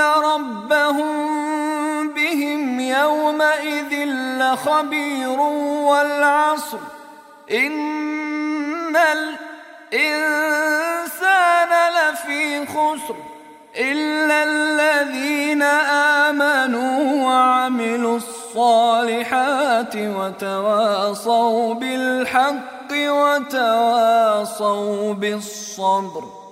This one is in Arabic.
ربهم بهم يومئذ لخبير والعصر إن الإنسان لفي خسر إلا الذين آمنوا وعملوا الصالحات وتواصوا بالحق وتواصوا بالصبر